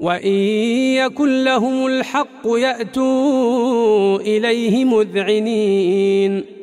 وإن يكن لهم الحق يأتوا إليه مذعنين.